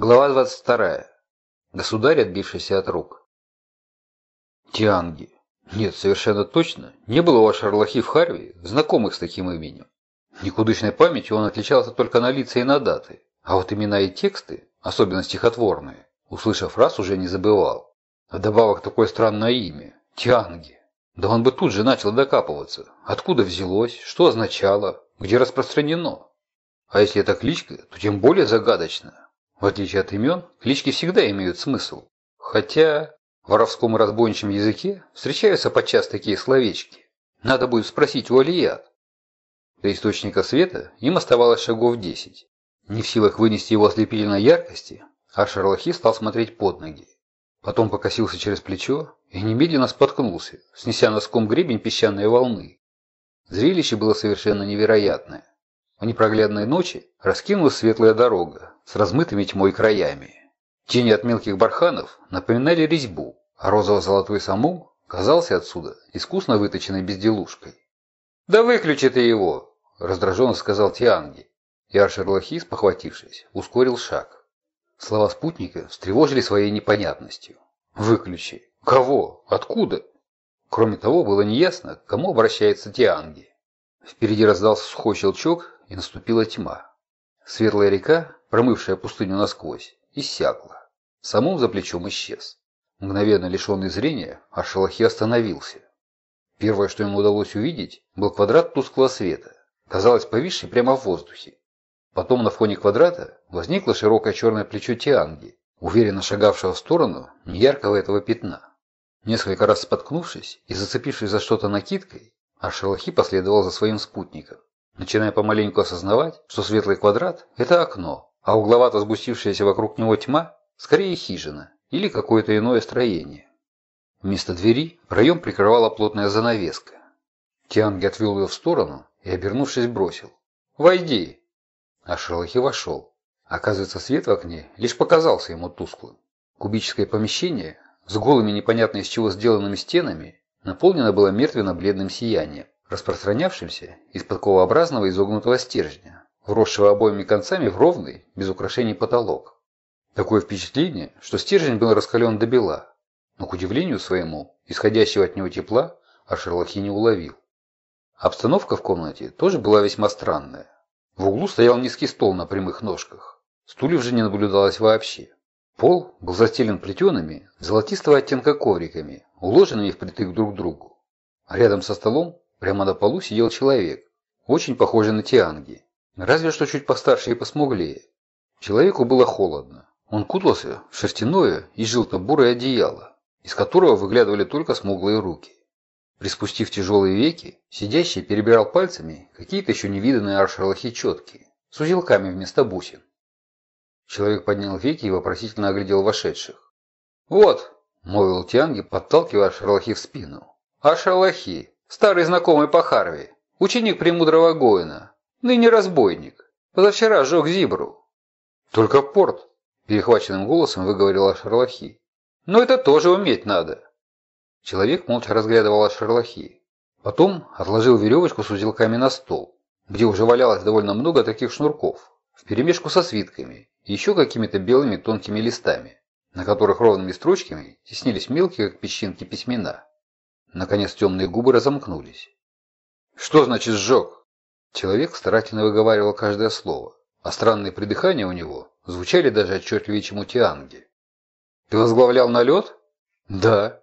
Глава 22. Государь, отбившийся от рук. Тианги. Нет, совершенно точно. Не было у Ашарлахи в Харви знакомых с таким именем. Никудышной памятью он отличался только на лица и на даты. А вот имена и тексты, особенно стихотворные, услышав раз, уже не забывал. Вдобавок такое странное имя. Тианги. Да он бы тут же начал докапываться. Откуда взялось, что означало, где распространено. А если это кличка, то тем более загадочно. В отличие от имен, клички всегда имеют смысл. Хотя в воровском и разбойничьем языке встречаются подчас такие словечки. Надо будет спросить у Алият. До источника света им оставалось шагов десять. Не в силах вынести его ослепительной яркости, а Шарлахи стал смотреть под ноги. Потом покосился через плечо и немедленно споткнулся, снеся носком гребень песчаной волны. Зрелище было совершенно невероятное. В непроглядной ночи раскинулась светлая дорога с размытыми тьмой краями. Тени от мелких барханов напоминали резьбу, а розово-золотой самум казался отсюда искусно выточенной безделушкой. «Да выключи ты его!» – раздраженно сказал Тианги. И Аршерлахис, похватившись, ускорил шаг. Слова спутника встревожили своей непонятностью. «Выключи! Кого? Откуда?» Кроме того, было неясно, к кому обращается Тианги. Впереди раздался сухой щелчок, и наступила тьма. Светлая река, промывшая пустыню насквозь, иссякла. Самум за плечом исчез. Мгновенно лишенный зрения, Аршалахи остановился. Первое, что ему удалось увидеть, был квадрат тусклого света, казалось, повисший прямо в воздухе. Потом на фоне квадрата возникло широкое черное плечо Тианги, уверенно шагавшего в сторону неяркого этого пятна. Несколько раз споткнувшись и зацепившись за что-то накидкой, Аршалахи последовал за своим спутником начиная помаленьку осознавать, что светлый квадрат – это окно, а угловато сгустившаяся вокруг него тьма – скорее хижина или какое-то иное строение. Вместо двери проем прикрывала плотная занавеска. Тианги отвел ее в сторону и, обернувшись, бросил. «Войди!» А Шерлахи вошел. Оказывается, свет в окне лишь показался ему тусклым. Кубическое помещение с голыми непонятно из чего сделанными стенами наполнено было мертвенно-бледным сиянием распространявшимся из подковообразного изогнутого стержня, вросшего обоими концами в ровный, без украшений потолок. Такое впечатление, что стержень был раскален до бела, но, к удивлению своему, исходящего от него тепла Ашерлахи не уловил. Обстановка в комнате тоже была весьма странная. В углу стоял низкий стол на прямых ножках. Стульев же не наблюдалось вообще. Пол был застелен плетеными, золотистого оттенка ковриками, уложенными впритык друг к другу. Рядом со столом Прямо на полу сидел человек, очень похожий на Тианги, разве что чуть постарше и посмуглее. Человеку было холодно. Он кутался в шерстяное и желто-бурое одеяло, из которого выглядывали только смуглые руки. Приспустив тяжелые веки, сидящий перебирал пальцами какие-то еще невиданные аршерлахи четкие, с узелками вместо бусин. Человек поднял веки и вопросительно оглядел вошедших. «Вот», — молвил Тианги, подталкивая Аршерлахи в спину. «Аршерлахи, Старый знакомый по Харви. Ученик премудрого Гоина. Ныне разбойник. Позавчера сжег Зибру. Только порт, перехваченным голосом выговорила Шарлахи. Но это тоже уметь надо. Человек молча разглядывал Шарлахи. Потом отложил веревочку с узелками на стол, где уже валялось довольно много таких шнурков, вперемешку со свитками и еще какими-то белыми тонкими листами, на которых ровными строчками теснились мелкие, как песчинки, письмена. Наконец темные губы разомкнулись. «Что значит сжег?» Человек старательно выговаривал каждое слово, а странные придыхания у него звучали даже отчетливее, чем у Тианги. «Ты возглавлял налет?» «Да».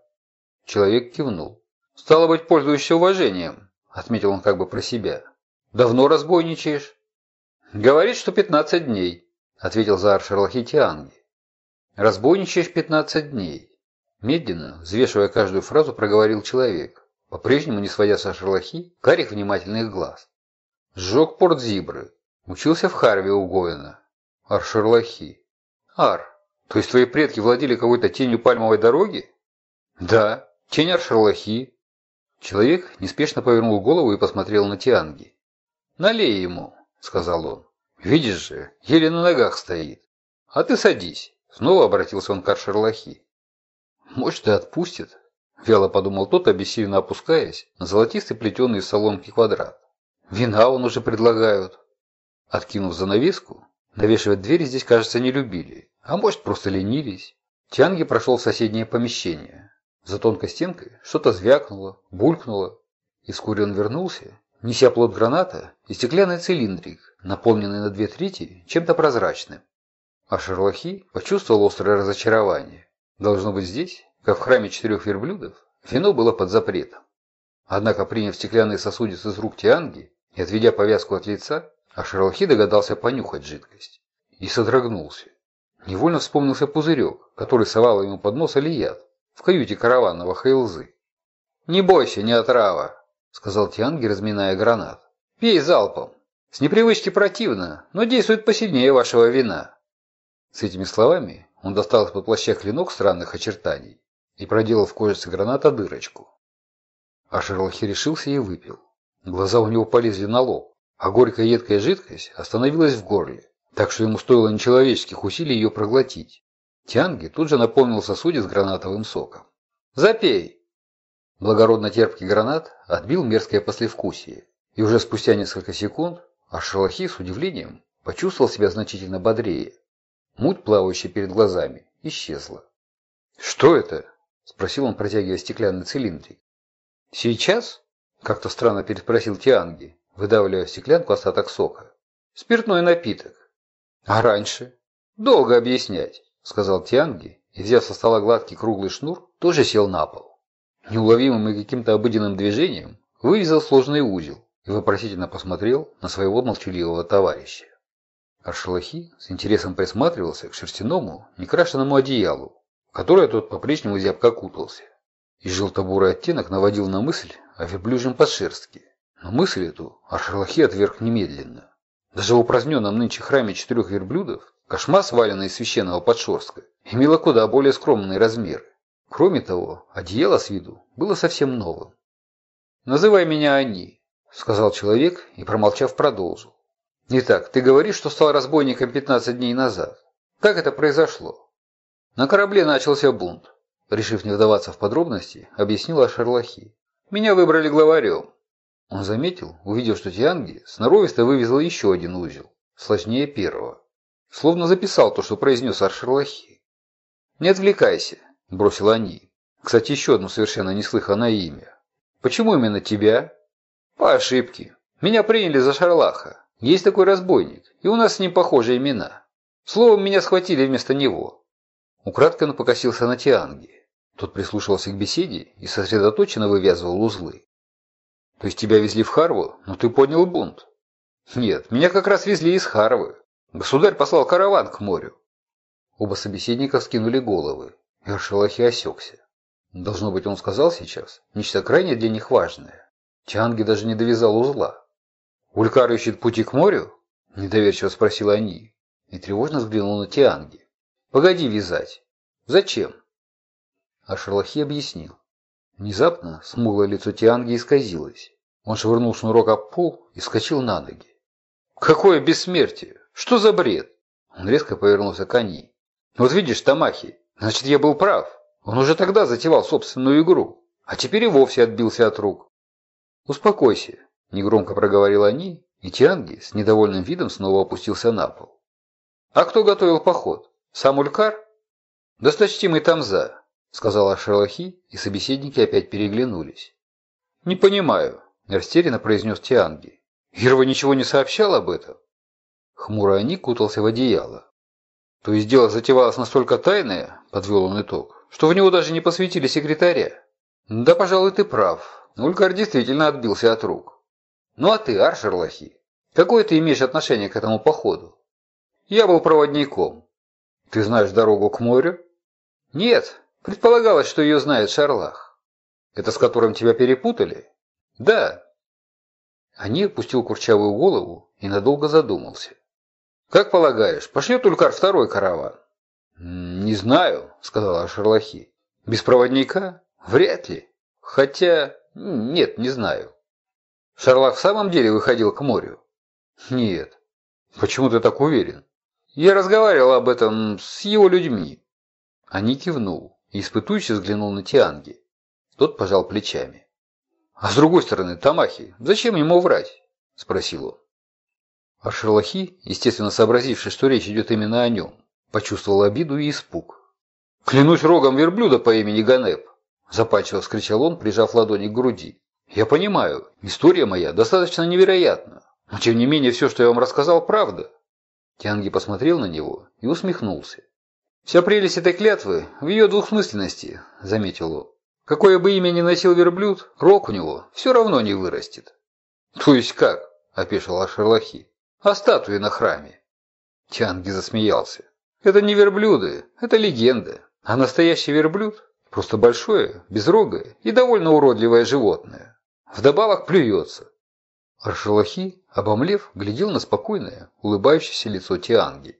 Человек кивнул. «Стало быть, пользуешься уважением», — отметил он как бы про себя. «Давно разбойничаешь?» «Говорит, что пятнадцать дней», — ответил за Аршерлахи Тианги. «Разбойничаешь пятнадцать дней. Медленно, взвешивая каждую фразу, проговорил человек, по-прежнему не сводя со шерлахи карих внимательных глаз. Сжег порт Зибры. Учился в Харве у Гоина. Ар Шерлахи. Ар, то есть твои предки владели какой-то тенью пальмовой дороги? Да, тень Ар Шерлахи. Человек неспешно повернул голову и посмотрел на Тианги. «Налей ему», — сказал он. «Видишь же, еле на ногах стоит. А ты садись», — снова обратился он к Аршерлахи. Может, и отпустит. Вяло подумал тот, обессиленно опускаясь на золотистый плетеный из соломки квадрат. Вина он уже предлагают. Откинув занавеску, навешивать двери здесь, кажется, не любили. А может, просто ленились. Тианги прошел в соседнее помещение. За тонкой стенкой что-то звякнуло, булькнуло. И вскоре он вернулся, неся плод граната и стеклянный цилиндрик, наполненный на две трети чем-то прозрачным. А Шерлахи почувствовал острое разочарование. Должно быть здесь, как в храме четырех верблюдов, вино было под запретом. Однако, приняв стеклянный сосудец из рук Тианги и отведя повязку от лица, Ашерлахи догадался понюхать жидкость. И содрогнулся. Невольно вспомнился пузырек, который совал ему под нос Алият в каюте караванного Хейлзы. «Не бойся, не отрава», — сказал Тианги, разминая гранат. «Пей залпом. С непривычки противно, но действует посильнее вашего вина». С этими словами он достал из-под плаща клинок странных очертаний и проделал в кожице граната дырочку. А Шерлахи решился и выпил. Глаза у него полезли на лоб, а горькая едкая жидкость остановилась в горле, так что ему стоило нечеловеческих усилий ее проглотить. Тианги тут же наполнил сосудец гранатовым соком. «Запей!» Благородно терпкий гранат отбил мерзкое послевкусие, и уже спустя несколько секунд Ашалахи с удивлением почувствовал себя значительно бодрее. Муть, плавающая перед глазами, исчезла. «Что это?» – спросил он, протягивая стеклянный цилиндрик. «Сейчас?» – как-то странно переспросил Тианги, выдавливая в стеклянку остаток сока. «Спиртной напиток». «А раньше?» «Долго объяснять», – сказал Тианги, и, взяв со стола гладкий круглый шнур, тоже сел на пол. Неуловимым и каким-то обыденным движением вывязал сложный узел и вопросительно посмотрел на своего молчаливого товарища. Аршалахи с интересом присматривался к шерстяному, некрашенному одеялу, в которое тот по-прежнему зябко кутался и желтобурый оттенок наводил на мысль о верблюжьем подшерстке. Но мысль эту Аршалахи отверг немедленно. Даже в упраздненном нынче храме четырех верблюдов кошма, сваленная из священного подшерстка, имела куда более скромные размеры. Кроме того, одеяло с виду было совсем новым. «Называй меня Они», — сказал человек и, промолчав, продолжил. «Итак, ты говоришь, что стал разбойником 15 дней назад. Как это произошло?» На корабле начался бунт. Решив не вдаваться в подробности, объяснила Шарлахи. «Меня выбрали главарем». Он заметил, увидев, что Тианги сноровисто вывезла еще один узел, сложнее первого. Словно записал то, что произнес Аршерлахи. «Не отвлекайся», – бросил они. «Кстати, еще одно совершенно неслыханное имя. Почему именно тебя?» «По ошибке. Меня приняли за Шарлаха. Есть такой разбойник, и у нас с ним похожие имена. Словом, меня схватили вместо него». Украдкой он покосился на Тианги. Тот прислушивался к беседе и сосредоточенно вывязывал узлы. «То есть тебя везли в Харву, но ты поднял бунт?» «Нет, меня как раз везли из Харвы. Государь послал караван к морю». Оба собеседника скинули головы, и Аршалахи осекся. Должно быть, он сказал сейчас нечто крайне для них важное. Тианги даже не довязал узла. «Улькар ищет пути к морю?» – недоверчиво спросил они, и тревожно взглянул на Тианги. «Погоди вязать. Зачем?» А Шерлахи объяснил. Внезапно смуглое лицо Тианги исказилось. Он швырнул шнурок об пол и вскочил на ноги. «Какое бессмертие! Что за бред?» Он резко повернулся к Ани. «Вот видишь, Тамахи, значит, я был прав. Он уже тогда затевал собственную игру, а теперь и вовсе отбился от рук». «Успокойся», – негромко проговорил они, и Тианги с недовольным видом снова опустился на пол. «А кто готовил поход? Сам Улькар?» «Досточтимый Тамза сказала Шерлахи, и собеседники опять переглянулись. «Не понимаю», – растерянно произнес Тианги. «Ирва ничего не сообщал об этом?» Хмуро Ани кутался в одеяло. «То есть дело затевалось настолько тайное», – подвел он итог, – «что в него даже не посвятили секретаря». «Да, пожалуй, ты прав. Улькар действительно отбился от рук». «Ну а ты, Аршерлахи, какое ты имеешь отношение к этому походу?» «Я был проводником». «Ты знаешь дорогу к морю?» «Нет, Предполагалось, что ее знает Шарлах. Это с которым тебя перепутали? Да. Они опустил курчавую голову и надолго задумался. Как полагаешь, пошлет Улькар второй караван? Не знаю, сказала Шарлахи. Без проводника? Вряд ли. Хотя, нет, не знаю. Шарлах в самом деле выходил к морю? Нет. Почему ты так уверен? Я разговаривал об этом с его людьми. Они кивнул и испытующе взглянул на Тианги. Тот пожал плечами. «А с другой стороны, Тамахи, зачем ему врать?» – спросил он. А Шерлахи, естественно сообразивший, что речь идет именно о нем, почувствовал обиду и испуг. «Клянусь рогом верблюда по имени Ганеп!» Запальчиво вскричал он, прижав ладони к груди. «Я понимаю, история моя достаточно невероятна, но тем не менее все, что я вам рассказал, правда». Тианги посмотрел на него и усмехнулся. «Вся прелесть этой клятвы в ее двухсмысленности», — заметил он. «Какое бы имя ни носил верблюд, рог у него все равно не вырастет». «То есть как?» — опешил Ашерлахи. «А статуи на храме?» Тианги засмеялся. «Это не верблюды, это легенда. А настоящий верблюд – просто большое, безрогое и довольно уродливое животное. Вдобавок плюется. Аршалахи, обомлев, глядел на спокойное, улыбающееся лицо Тианги.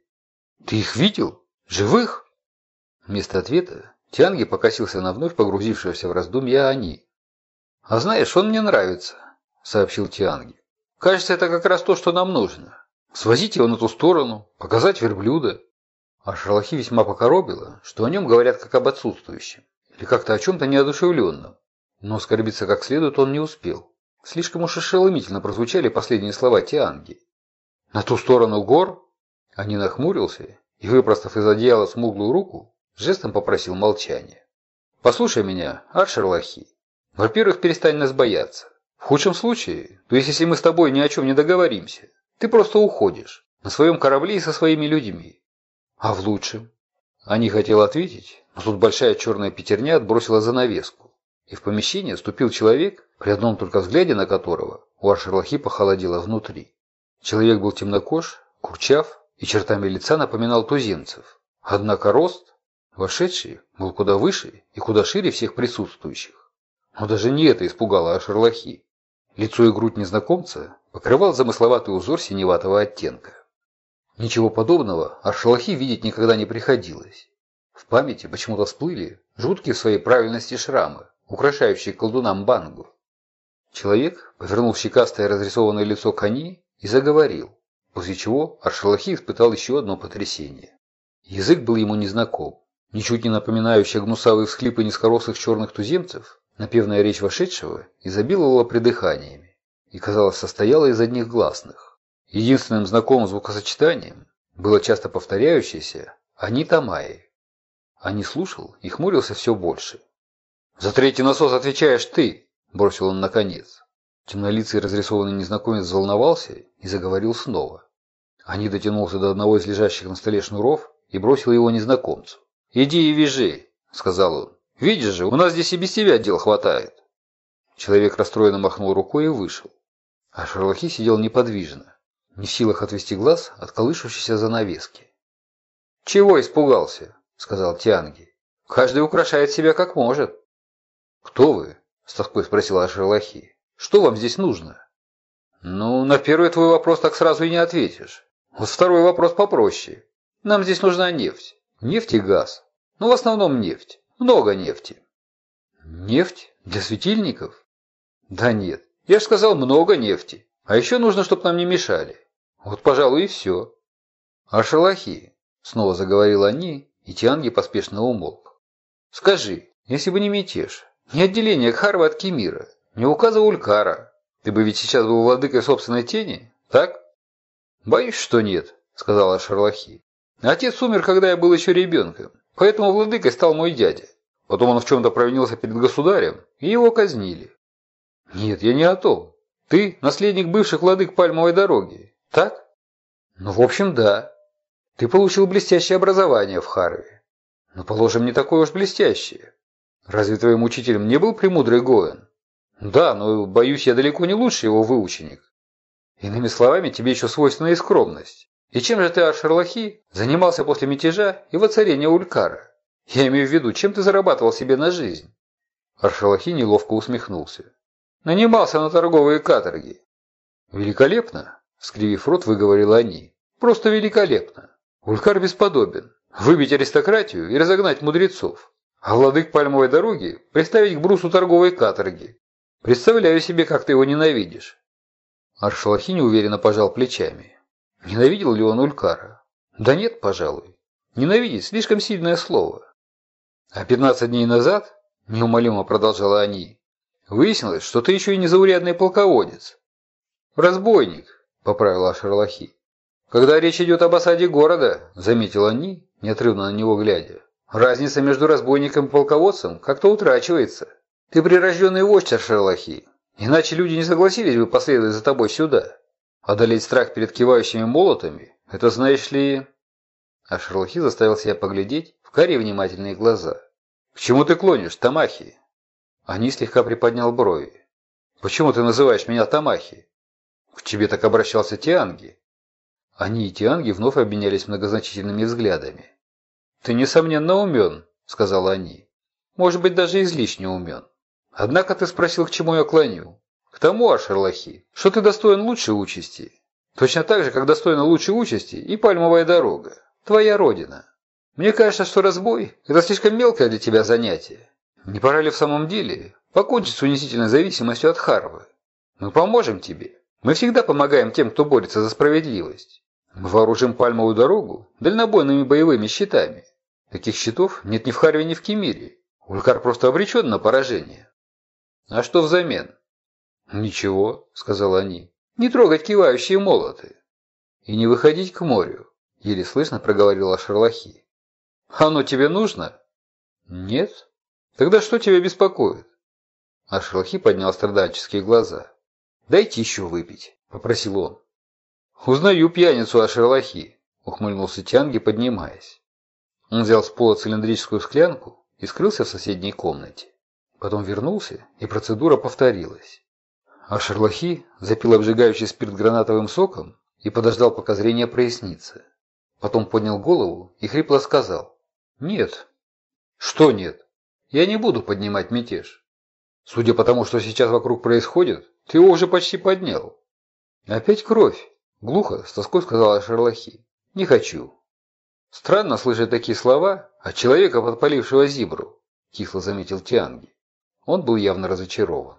«Ты их видел? Живых?» Вместо ответа Тианги покосился на вновь погрузившегося в раздумья Ани. «А знаешь, он мне нравится», — сообщил Тианги. «Кажется, это как раз то, что нам нужно. Свозить его на ту сторону, показать верблюда. А Шерлахи весьма покоробило, что о нем говорят как об отсутствующем, или как-то о чем-то неодушевленном. Но оскорбиться как следует он не успел. Слишком уж ошеломительно прозвучали последние слова Тианги. «На ту сторону гор?» Они нахмурился и, выпростав из одеяла смуглую руку, жестом попросил молчания. «Послушай меня, Аршерлахи. Во-первых, перестань нас бояться. В худшем случае, то есть если мы с тобой ни о чем не договоримся, ты просто уходишь на своем корабле и со своими людьми. А в лучшем? Они хотел ответить, но тут большая черная пятерня отбросила занавеску, и в помещение вступил человек, при одном только взгляде на которого у Аршерлахи похолодело внутри. Человек был темнокож, курчав и чертами лица напоминал туземцев. Однако рост, вошедший, был куда выше и куда шире всех присутствующих. Но даже не это испугало Ашерлахи. Лицо и грудь незнакомца покрывал замысловатый узор синеватого оттенка. Ничего подобного Аршалахи видеть никогда не приходилось. В памяти почему-то всплыли жуткие в своей правильности шрамы, украшающие колдунам Бангу. Человек повернул щекастое разрисованное лицо к Ани и заговорил, после чего Аршалахи испытал еще одно потрясение. Язык был ему незнаком. Ничуть не напоминающая гнусавые всхлипы низкорослых черных туземцев, напевная речь вошедшего изобиловала придыханиями и, казалось, состояла из одних гласных. Единственным знакомым звукосочетанием было часто повторяющееся «Анита Майи». Ани слушал и хмурился все больше. «За третий насос отвечаешь ты!» – бросил он наконец. Темнолицый разрисованный незнакомец взволновался и заговорил снова. Ани дотянулся до одного из лежащих на столе шнуров и бросил его незнакомцу. «Иди и вяжи!» – сказал он. «Видишь же, у нас здесь и без тебя дел хватает!» Человек расстроенно махнул рукой и вышел. А Шерлахи сидел неподвижно не в силах отвести глаз от колышущейся занавески. «Чего испугался?» — сказал Тианги. «Каждый украшает себя как может». «Кто вы?» — с тоской спросила Шерлахи. «Что вам здесь нужно?» «Ну, на первый твой вопрос так сразу и не ответишь. Вот второй вопрос попроще. Нам здесь нужна нефть. Нефть и газ. Ну, в основном нефть. Много нефти». «Нефть? Для светильников?» «Да нет. Я же сказал, много нефти. А еще нужно, чтобы нам не мешали. Вот, пожалуй, и все. А шалахи, снова заговорил они, и Тианги поспешно умолк. Скажи, если бы не мятеж, не отделение Кхарва от Кемира, не указа Улькара, ты бы ведь сейчас был владыкой собственной тени, так? Боюсь, что нет, сказала Шарлахи. Отец умер, когда я был еще ребенком, поэтому владыкой стал мой дядя. Потом он в чем-то провинился перед государем, и его казнили. Нет, я не о том. Ты наследник бывших владык Пальмовой дороги, так? Ну, в общем, да. Ты получил блестящее образование в Харве. Но, ну, положим, не такое уж блестящее. Разве твоим учителем не был премудрый Гоэн? Да, но, боюсь, я далеко не лучший его выученик. Иными словами, тебе еще свойственна и скромность. И чем же ты, Аршерлахи, занимался после мятежа и воцарения Улькара? Я имею в виду, чем ты зарабатывал себе на жизнь? Аршерлахи неловко усмехнулся. Нанимался на торговые каторги. Великолепно. Скривив рот, выговорила они. Просто великолепно. Улькар бесподобен. Выбить аристократию и разогнать мудрецов. А владык пальмовой дороги приставить к брусу торговой каторги. Представляю себе, как ты его ненавидишь. Аршалахи неуверенно пожал плечами. Ненавидел ли он Улькара? Да нет, пожалуй. Ненавидеть – слишком сильное слово. А 15 дней назад, неумолимо продолжала они, выяснилось, что ты еще и незаурядный полководец. Разбойник, поправила Шерлахи. Когда речь идет об осаде города, заметил они неотрывно на него глядя. «Разница между разбойником и полководцем как-то утрачивается. Ты прирожденный вождь, Шерлахи. Иначе люди не согласились бы последовать за тобой сюда. Одолеть страх перед кивающими молотами – это, знаешь ли...» А Шерлахи заставил себя поглядеть в карие внимательные глаза. «К чему ты клонишь, Тамахи?» Они слегка приподнял брови. «Почему ты называешь меня Тамахи?» «К тебе так обращался Тианги». Они и Тианги вновь обменялись многозначительными взглядами. «Ты, несомненно, умен», — сказала они. «Может быть, даже излишне умен. Однако ты спросил, к чему я клоню. К тому, Ашерлахи, что ты достоин лучшей участи. Точно так же, как достойна лучшей участи и пальмовая дорога, твоя родина. Мне кажется, что разбой – это слишком мелкое для тебя занятие. Не пора ли в самом деле покончить с унизительной зависимостью от Харвы? Мы поможем тебе. Мы всегда помогаем тем, кто борется за справедливость. Мы вооружим пальмовую дорогу дальнобойными боевыми щитами. Таких щитов нет ни в Харве, ни в Кемире. Улькар просто обречен на поражение. А что взамен? Ничего, сказали они. Не трогать кивающие молоты. И не выходить к морю, еле слышно проговорила Шерлахи. Оно тебе нужно? Нет. Тогда что тебя беспокоит? А Шерлахи поднял страдальческие глаза. Дайте еще выпить, попросил он. Узнаю пьяницу о Шерлахи, ухмыльнулся Тянги, поднимаясь. Он взял с пола цилиндрическую склянку и скрылся в соседней комнате. Потом вернулся, и процедура повторилась. А Шерлахи запил обжигающий спирт гранатовым соком и подождал, пока зрение прояснится. Потом поднял голову и хрипло сказал «Нет». «Что нет? Я не буду поднимать мятеж. Судя по тому, что сейчас вокруг происходит, ты его уже почти поднял». «Опять кровь?» – глухо, с тоской сказала Шерлахи. «Не хочу». «Странно слышать такие слова от человека, подпалившего зибру», – кисло заметил Тианги. Он был явно разочарован.